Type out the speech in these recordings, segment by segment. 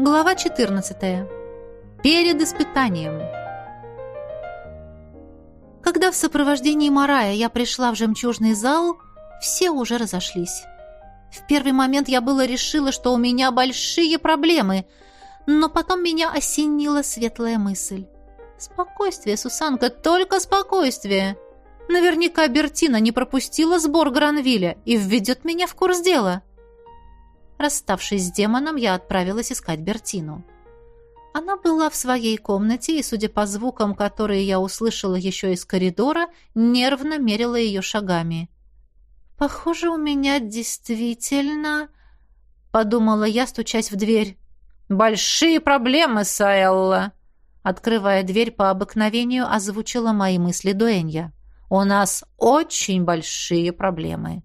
Глава 14. Перед испытанием. Когда в сопровождении Марая я пришла в жемчужный зал, все уже разошлись. В первый момент я было решила, что у меня большие проблемы, но потом меня осенила светлая мысль. Спокойствие, Сусанка, только спокойствие. Наверняка Бертина не пропустила сбор Гранвиля и введет меня в курс дела. Расставшись с демоном, я отправилась искать Бертину. Она была в своей комнате и, судя по звукам, которые я услышала еще из коридора, нервно мерила ее шагами. «Похоже, у меня действительно...» — подумала я, стучась в дверь. «Большие проблемы, Саэлла!» Открывая дверь по обыкновению, озвучила мои мысли Дуэнья. «У нас очень большие проблемы».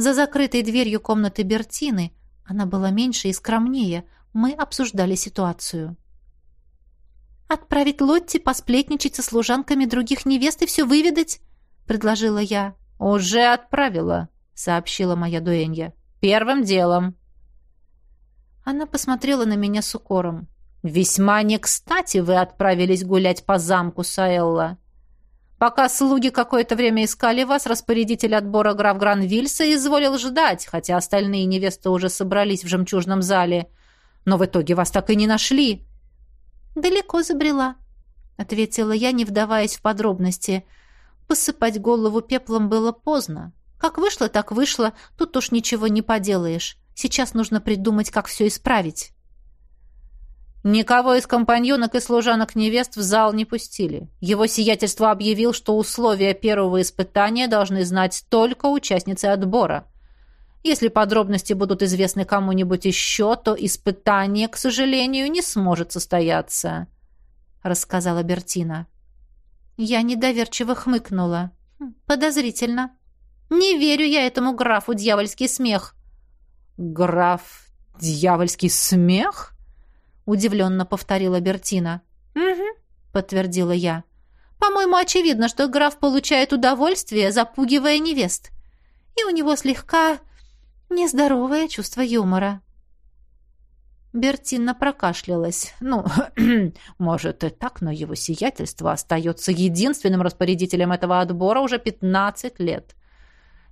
За закрытой дверью комнаты Бертины, она была меньше и скромнее, мы обсуждали ситуацию. «Отправить Лотти посплетничать со служанками других невест и все выведать?» — предложила я. «Уже отправила», — сообщила моя дуэнья. «Первым делом». Она посмотрела на меня с укором. «Весьма не кстати вы отправились гулять по замку, Саэлла. Пока слуги какое-то время искали вас, распорядитель отбора граф Гранвильса изволил ждать, хотя остальные невесты уже собрались в жемчужном зале. Но в итоге вас так и не нашли. «Далеко забрела», — ответила я, не вдаваясь в подробности. Посыпать голову пеплом было поздно. Как вышло, так вышло, тут уж ничего не поделаешь. Сейчас нужно придумать, как все исправить. Никого из компаньонок и служанок невест в зал не пустили. Его сиятельство объявил, что условия первого испытания должны знать только участницы отбора. Если подробности будут известны кому-нибудь еще, то испытание, к сожалению, не сможет состояться», — рассказала Бертина. Я недоверчиво хмыкнула. «Хм, «Подозрительно. Не верю я этому графу дьявольский смех». «Граф дьявольский смех?» Удивленно повторила Бертина. Угу, подтвердила я. По-моему, очевидно, что граф получает удовольствие, запугивая невест. И у него слегка нездоровое чувство юмора. Бертина прокашлялась. «Ну, может и так, но его сиятельство остается единственным распорядителем этого отбора уже пятнадцать лет.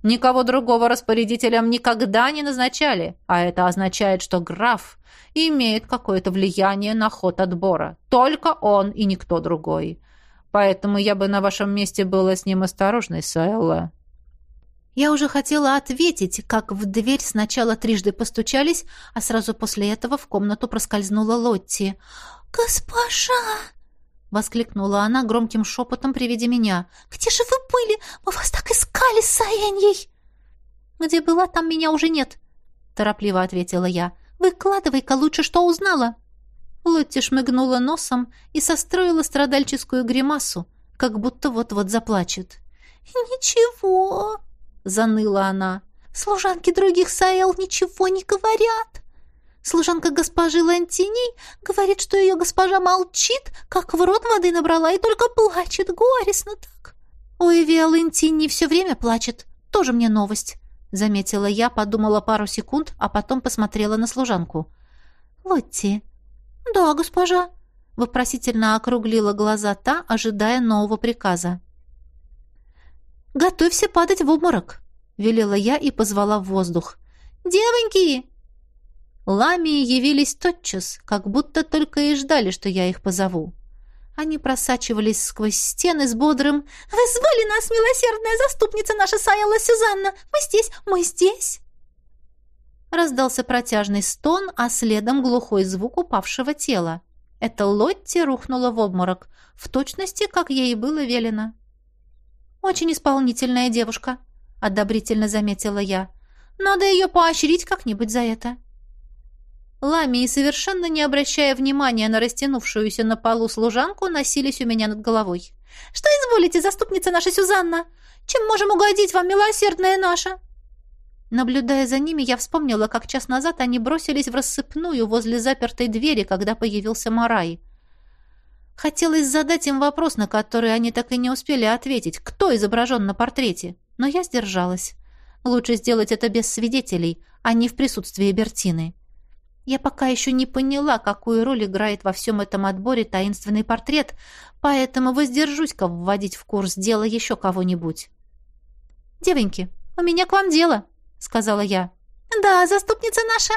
Никого другого распорядителем никогда не назначали, а это означает, что граф имеет какое-то влияние на ход отбора. Только он и никто другой. Поэтому я бы на вашем месте была с ним осторожной, Сайла. Я уже хотела ответить, как в дверь сначала трижды постучались, а сразу после этого в комнату проскользнула Лотти. «Госпожа!» — воскликнула она громким шепотом при виде меня. «Где же вы были? Мы вас так искали с Саеньей!» «Где была, там меня уже нет», — торопливо ответила я. «Выкладывай-ка лучше, что узнала». Лотти шмыгнула носом и состроила страдальческую гримасу, как будто вот-вот заплачет. «Ничего», — заныла она. «Служанки других Саэл ничего не говорят. Служанка госпожи Лантиней говорит, что ее госпожа молчит, как в рот воды набрала и только плачет, горестно так. Ой, Виолентини все время плачет. Тоже мне новость. Заметила я, подумала пару секунд, а потом посмотрела на служанку. «Лотти». «Да, госпожа», — вопросительно округлила глаза та, ожидая нового приказа. «Готовься падать в обморок», — велела я и позвала в воздух. «Девоньки, Ламии явились тотчас, как будто только и ждали, что я их позову. Они просачивались сквозь стены с бодрым «Вы звали нас, милосердная заступница наша Саяла Сюзанна! Мы здесь, мы здесь!» Раздался протяжный стон, а следом глухой звук упавшего тела. Это Лотти рухнула в обморок, в точности, как ей было велено. «Очень исполнительная девушка», — одобрительно заметила я. «Надо ее поощрить как-нибудь за это». Ламии, совершенно не обращая внимания на растянувшуюся на полу служанку, носились у меня над головой. «Что изволите, заступница наша Сюзанна? Чем можем угодить вам, милосердная наша?» Наблюдая за ними, я вспомнила, как час назад они бросились в рассыпную возле запертой двери, когда появился Марай. Хотелось задать им вопрос, на который они так и не успели ответить, кто изображен на портрете, но я сдержалась. Лучше сделать это без свидетелей, а не в присутствии Бертины. Я пока еще не поняла, какую роль играет во всем этом отборе таинственный портрет, поэтому воздержусь-ка вводить в курс дела еще кого-нибудь. «Девоньки, у меня к вам дело», — сказала я. «Да, заступница наша.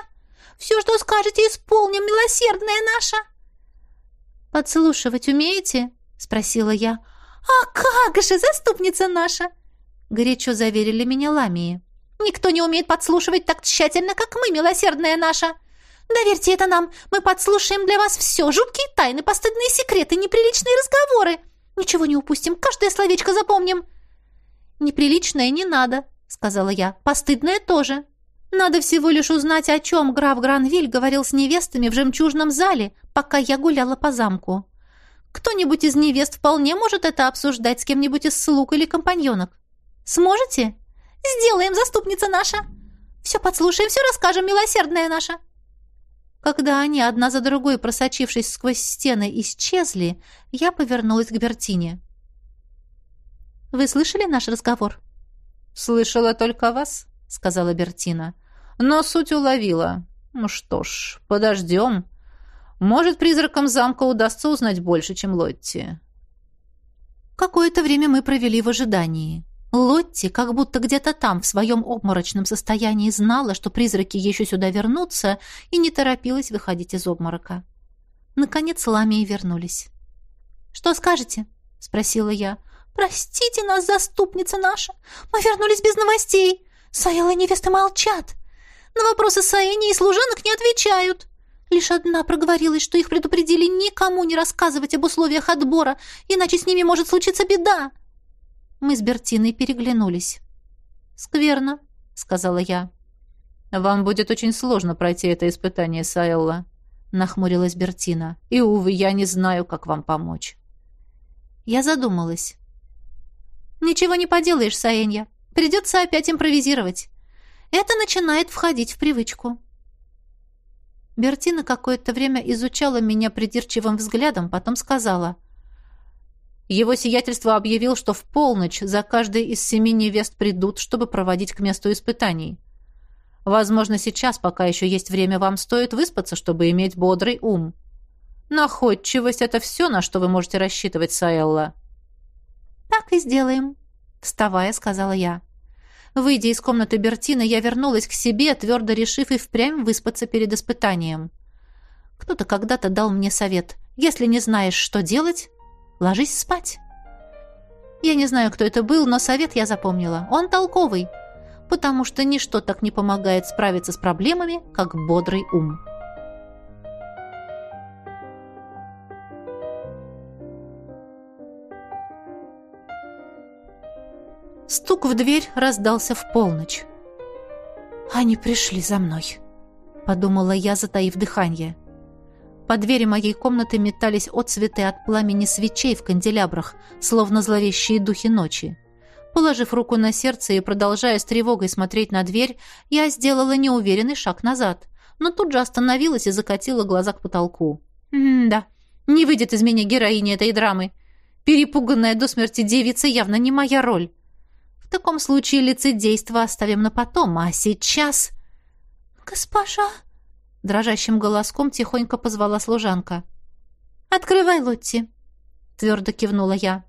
Все, что скажете, исполним, милосердная наша». «Подслушивать умеете?» — спросила я. «А как же, заступница наша!» — горячо заверили меня ламии. «Никто не умеет подслушивать так тщательно, как мы, милосердная наша. Доверьте это нам, мы подслушаем для вас все, жуткие тайны, постыдные секреты, неприличные разговоры. Ничего не упустим, каждое словечко запомним». «Неприличное не надо», — сказала я. «Постыдное тоже. Надо всего лишь узнать, о чем граф Гранвиль говорил с невестами в жемчужном зале, пока я гуляла по замку. Кто-нибудь из невест вполне может это обсуждать с кем-нибудь из слуг или компаньонок. Сможете? Сделаем, заступница наша. Все подслушаем, все расскажем, милосердная наша. Когда они, одна за другой, просочившись сквозь стены, исчезли, я повернулась к Бертине. «Вы слышали наш разговор?» «Слышала только вас», — сказала Бертина. «Но суть уловила. Ну что ж, подождем. Может, призракам замка удастся узнать больше, чем Лотти». Какое-то время мы провели в ожидании. Лотти как будто где-то там, в своем обморочном состоянии, знала, что призраки еще сюда вернутся, и не торопилась выходить из обморока. Наконец ламии вернулись. «Что скажете?» — спросила я. «Простите нас, заступница наша! Мы вернулись без новостей! Саэла и невесты молчат! На вопросы Саэни и служанок не отвечают!» Лишь одна проговорилась, что их предупредили никому не рассказывать об условиях отбора, иначе с ними может случиться беда. Мы с Бертиной переглянулись. «Скверно», — сказала я. «Вам будет очень сложно пройти это испытание, Сайелла», — нахмурилась Бертина. «И, увы, я не знаю, как вам помочь». Я задумалась. «Ничего не поделаешь, Саенья. Придется опять импровизировать. Это начинает входить в привычку». Бертина какое-то время изучала меня придирчивым взглядом, потом сказала — его сиятельство объявил, что в полночь за каждой из семи невест придут, чтобы проводить к месту испытаний. Возможно, сейчас, пока еще есть время, вам стоит выспаться, чтобы иметь бодрый ум. Находчивость — это все, на что вы можете рассчитывать, Саэлла. «Так и сделаем», — вставая, сказала я. Выйдя из комнаты Бертины, я вернулась к себе, твердо решив и впрямь выспаться перед испытанием. Кто-то когда-то дал мне совет. Если не знаешь, что делать, Ложись спать. Я не знаю, кто это был, но совет я запомнила. Он толковый, потому что ничто так не помогает справиться с проблемами, как бодрый ум. Стук в дверь раздался в полночь. «Они пришли за мной», — подумала я, затаив дыхание. По двери моей комнаты метались отцветы от пламени свечей в канделябрах, словно зловещие духи ночи. Положив руку на сердце и продолжая с тревогой смотреть на дверь, я сделала неуверенный шаг назад, но тут же остановилась и закатила глаза к потолку. М-да, не выйдет из меня героиня этой драмы. Перепуганная до смерти девица явно не моя роль. В таком случае лицедейство оставим на потом, а сейчас... «Госпожа!» Дрожащим голоском тихонько позвала служанка. «Открывай, Лотти!» Твердо кивнула я.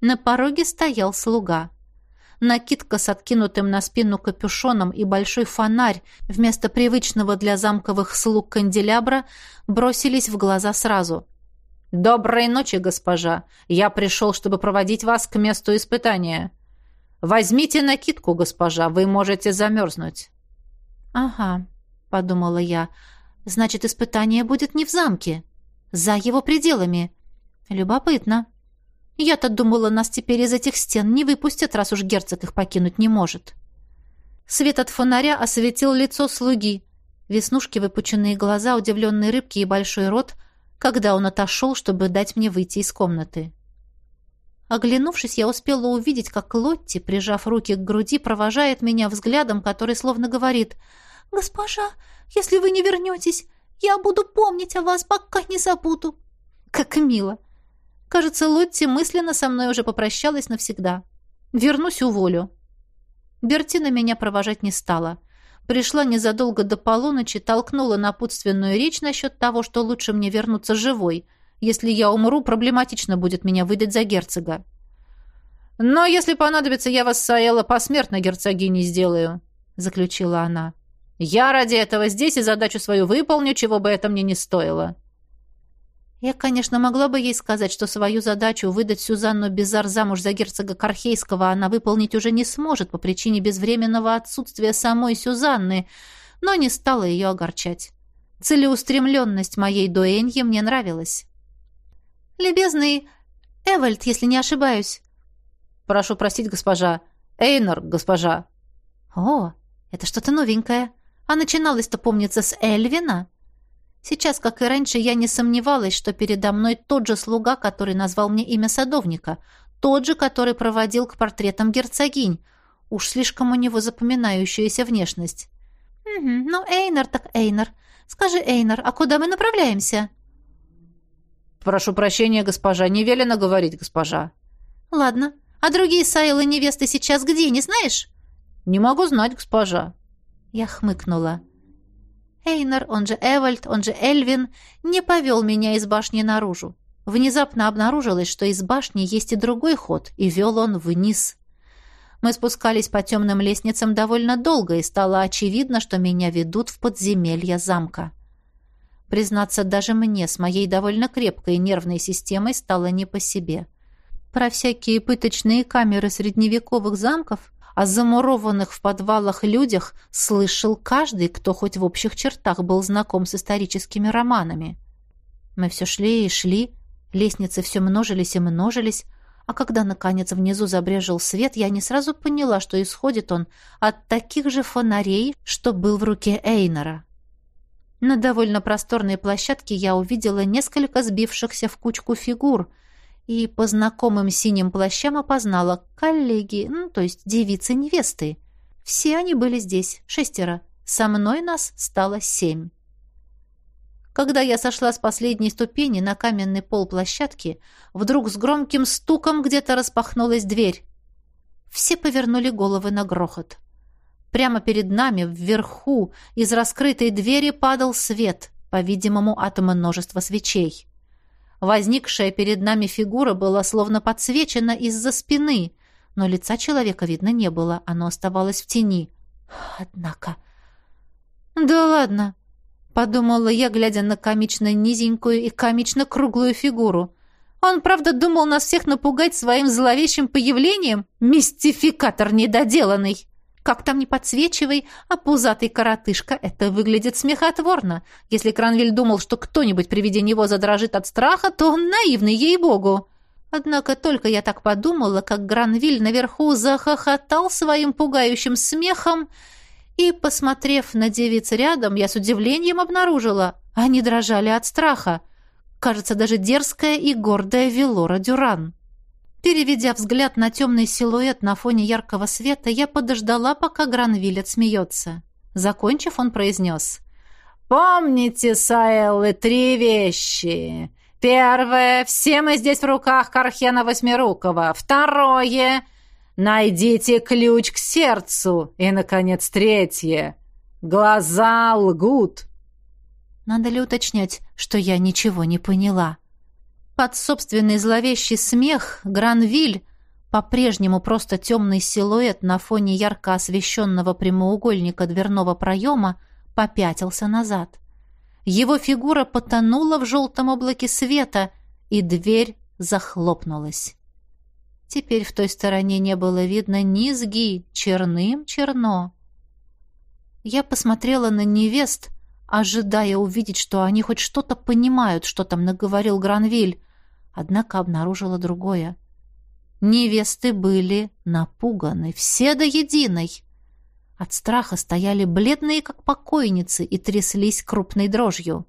На пороге стоял слуга. Накидка с откинутым на спину капюшоном и большой фонарь вместо привычного для замковых слуг канделябра бросились в глаза сразу. «Доброй ночи, госпожа! Я пришел, чтобы проводить вас к месту испытания. Возьмите накидку, госпожа, вы можете замерзнуть». «Ага, подумала я. Значит, испытание будет не в замке, за его пределами. Любопытно. Я-то думала, нас теперь из этих стен не выпустят, раз уж герцог их покинуть не может. Свет от фонаря осветил лицо слуги. Веснушки, выпученные глаза, удивленные рыбки и большой рот, когда он отошел, чтобы дать мне выйти из комнаты. Оглянувшись, я успела увидеть, как Лотти, прижав руки к груди, провожает меня взглядом, который словно говорит — «Госпожа, если вы не вернетесь, я буду помнить о вас, пока не забуду». Как мило. Кажется, Лотти мысленно со мной уже попрощалась навсегда. Вернусь уволю. Бертина меня провожать не стала. Пришла незадолго до полуночи, толкнула напутственную речь насчет того, что лучше мне вернуться живой. Если я умру, проблематично будет меня выдать за герцога. «Но если понадобится, я вас, Саэла, посмертно герцогиней сделаю», — заключила она. «Я ради этого здесь и задачу свою выполню, чего бы это мне не стоило». Я, конечно, могла бы ей сказать, что свою задачу выдать Сюзанну Безар замуж за герцога Кархейского она выполнить уже не сможет по причине безвременного отсутствия самой Сюзанны, но не стала ее огорчать. Целеустремленность моей дуэньи мне нравилась. «Любезный Эвальд, если не ошибаюсь». «Прошу простить, госпожа. Эйнор, госпожа». «О, это что-то новенькое. А начиналось-то, помнится, с Эльвина?» Сейчас, как и раньше, я не сомневалась, что передо мной тот же слуга, который назвал мне имя садовника, тот же, который проводил к портретам герцогинь. Уж слишком у него запоминающаяся внешность. «Угу, ну, Эйнар так Эйнар. Скажи, Эйнар, а куда мы направляемся?» «Прошу прощения, госпожа, не велено говорить, госпожа». «Ладно. А другие Сайлы невесты сейчас где, не знаешь?» «Не могу знать, госпожа». Я хмыкнула. Эйнар, он же Эвальд, он же Эльвин, не повел меня из башни наружу. Внезапно обнаружилось, что из башни есть и другой ход, и вел он вниз. Мы спускались по темным лестницам довольно долго, и стало очевидно, что меня ведут в подземелье замка. Признаться, даже мне с моей довольно крепкой нервной системой стало не по себе. Про всякие пыточные камеры средневековых замков о замурованных в подвалах людях слышал каждый, кто хоть в общих чертах был знаком с историческими романами. Мы все шли и шли, лестницы все множились и множились, а когда, наконец, внизу забрежил свет, я не сразу поняла, что исходит он от таких же фонарей, что был в руке Эйнора. На довольно просторной площадке я увидела несколько сбившихся в кучку фигур — и по знакомым синим плащам опознала коллеги, ну, то есть девицы-невесты. Все они были здесь, шестеро. Со мной нас стало семь. Когда я сошла с последней ступени на каменный пол площадки, вдруг с громким стуком где-то распахнулась дверь. Все повернули головы на грохот. Прямо перед нами, вверху, из раскрытой двери падал свет, по-видимому, от множества свечей. Возникшая перед нами фигура была словно подсвечена из-за спины, но лица человека видно не было, оно оставалось в тени. Однако... «Да ладно», — подумала я, глядя на комично низенькую и комично круглую фигуру. «Он, правда, думал нас всех напугать своим зловещим появлением? Мистификатор недоделанный!» Как там не подсвечивай, а пузатый коротышка — это выглядит смехотворно. Если Кранвиль думал, что кто-нибудь при виде него задрожит от страха, то он наивный, ей-богу. Однако только я так подумала, как Гранвиль наверху захохотал своим пугающим смехом, и, посмотрев на девиц рядом, я с удивлением обнаружила, они дрожали от страха. Кажется, даже дерзкая и гордая Велора Дюран. Переведя взгляд на темный силуэт на фоне яркого света, я подождала, пока Гранвилет смеется. Закончив, он произнес. «Помните, Саэллы, три вещи. Первое — все мы здесь в руках Кархена Восьмирукова. Второе — найдите ключ к сердцу. И, наконец, третье — глаза лгут». Надо ли уточнять, что я ничего не поняла?» Под собственный зловещий смех Гранвиль, по-прежнему просто темный силуэт на фоне ярко освещенного прямоугольника дверного проема, попятился назад. Его фигура потонула в желтом облаке света, и дверь захлопнулась. Теперь в той стороне не было видно низги, черным черно. Я посмотрела на невест, ожидая увидеть, что они хоть что-то понимают, что там наговорил Гранвиль, однако обнаружила другое. Невесты были напуганы, все до единой. От страха стояли бледные, как покойницы, и тряслись крупной дрожью.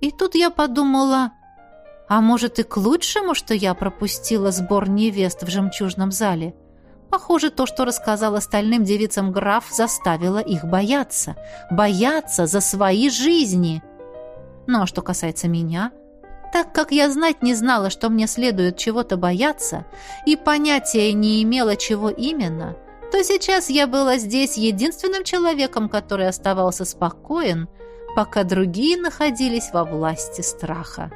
И тут я подумала, а может и к лучшему, что я пропустила сбор невест в жемчужном зале. Похоже, то, что рассказал остальным девицам граф, заставило их бояться. Бояться за свои жизни. Ну а что касается меня, так как я знать не знала, что мне следует чего-то бояться, и понятия не имела, чего именно, то сейчас я была здесь единственным человеком, который оставался спокоен, пока другие находились во власти страха.